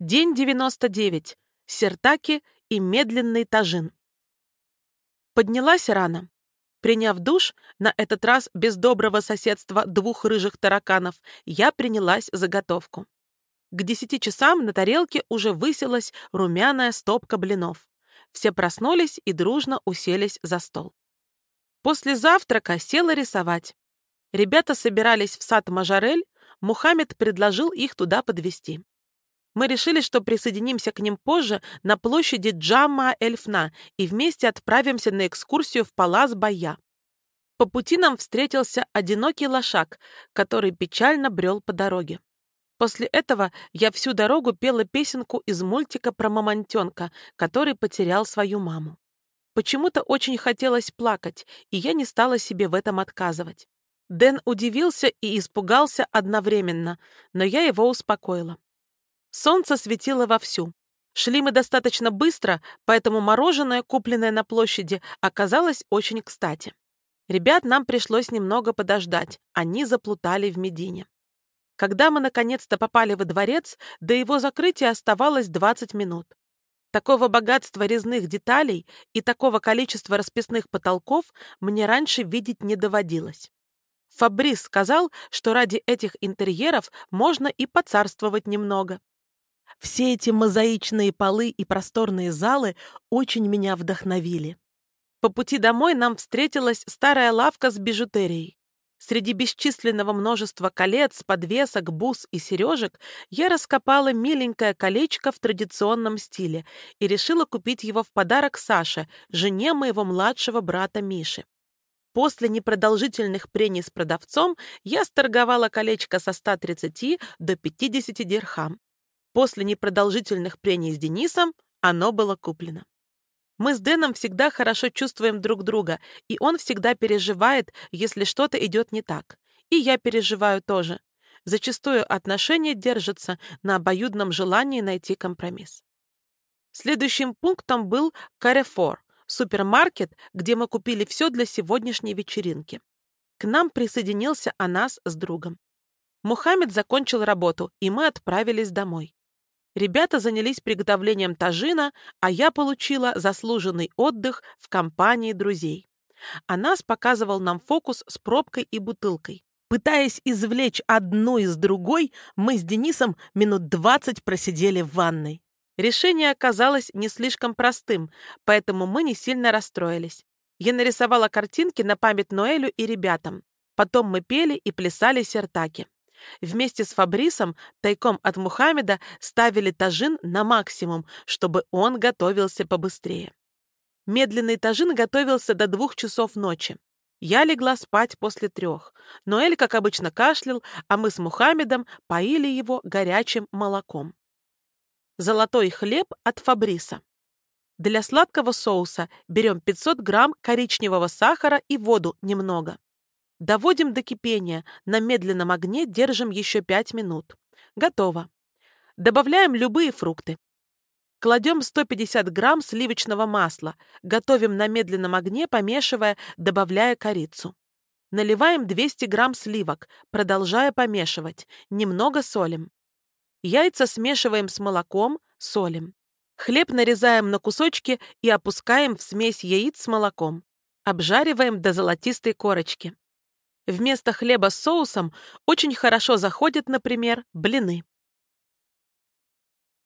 День 99. Сертаки и медленный тажин. Поднялась рано. Приняв душ, на этот раз без доброго соседства двух рыжих тараканов, я принялась заготовку. К десяти часам на тарелке уже высилась румяная стопка блинов. Все проснулись и дружно уселись за стол. После завтрака села рисовать. Ребята собирались в сад Мажарель, Мухаммед предложил их туда подвести. Мы решили, что присоединимся к ним позже на площади Джамма-Эльфна и вместе отправимся на экскурсию в Палас Бая. По пути нам встретился одинокий лошак, который печально брел по дороге. После этого я всю дорогу пела песенку из мультика про мамонтенка, который потерял свою маму. Почему-то очень хотелось плакать, и я не стала себе в этом отказывать. Дэн удивился и испугался одновременно, но я его успокоила. Солнце светило вовсю. Шли мы достаточно быстро, поэтому мороженое, купленное на площади, оказалось очень кстати. Ребят нам пришлось немного подождать, они заплутали в Медине. Когда мы наконец-то попали во дворец, до его закрытия оставалось 20 минут. Такого богатства резных деталей и такого количества расписных потолков мне раньше видеть не доводилось. Фабрис сказал, что ради этих интерьеров можно и поцарствовать немного. Все эти мозаичные полы и просторные залы очень меня вдохновили. По пути домой нам встретилась старая лавка с бижутерией. Среди бесчисленного множества колец, подвесок, бус и сережек я раскопала миленькое колечко в традиционном стиле и решила купить его в подарок Саше, жене моего младшего брата Миши. После непродолжительных прений с продавцом я сторговала колечко со 130 до 50 дирхам. После непродолжительных прений с Денисом оно было куплено. Мы с Дэном всегда хорошо чувствуем друг друга, и он всегда переживает, если что-то идет не так. И я переживаю тоже. Зачастую отношения держатся на обоюдном желании найти компромисс. Следующим пунктом был Carrefour, супермаркет, где мы купили все для сегодняшней вечеринки. К нам присоединился Анас с другом. Мухаммед закончил работу, и мы отправились домой. Ребята занялись приготовлением тажина, а я получила заслуженный отдых в компании друзей. Анас показывал нам фокус с пробкой и бутылкой. Пытаясь извлечь одну из другой, мы с Денисом минут двадцать просидели в ванной. Решение оказалось не слишком простым, поэтому мы не сильно расстроились. Я нарисовала картинки на память Ноэлю и ребятам. Потом мы пели и плясали сертаки. Вместе с Фабрисом тайком от Мухаммеда ставили тажин на максимум, чтобы он готовился побыстрее. Медленный тажин готовился до двух часов ночи. Я легла спать после трех. Ноэль, как обычно, кашлял, а мы с Мухаммедом поили его горячим молоком. Золотой хлеб от Фабриса. Для сладкого соуса берем 500 грамм коричневого сахара и воду немного. Доводим до кипения, на медленном огне держим еще 5 минут. Готово. Добавляем любые фрукты. Кладем 150 грамм сливочного масла, готовим на медленном огне, помешивая, добавляя корицу. Наливаем 200 грамм сливок, продолжая помешивать, немного солим. Яйца смешиваем с молоком, солим. Хлеб нарезаем на кусочки и опускаем в смесь яиц с молоком. Обжариваем до золотистой корочки. Вместо хлеба с соусом очень хорошо заходят, например, блины.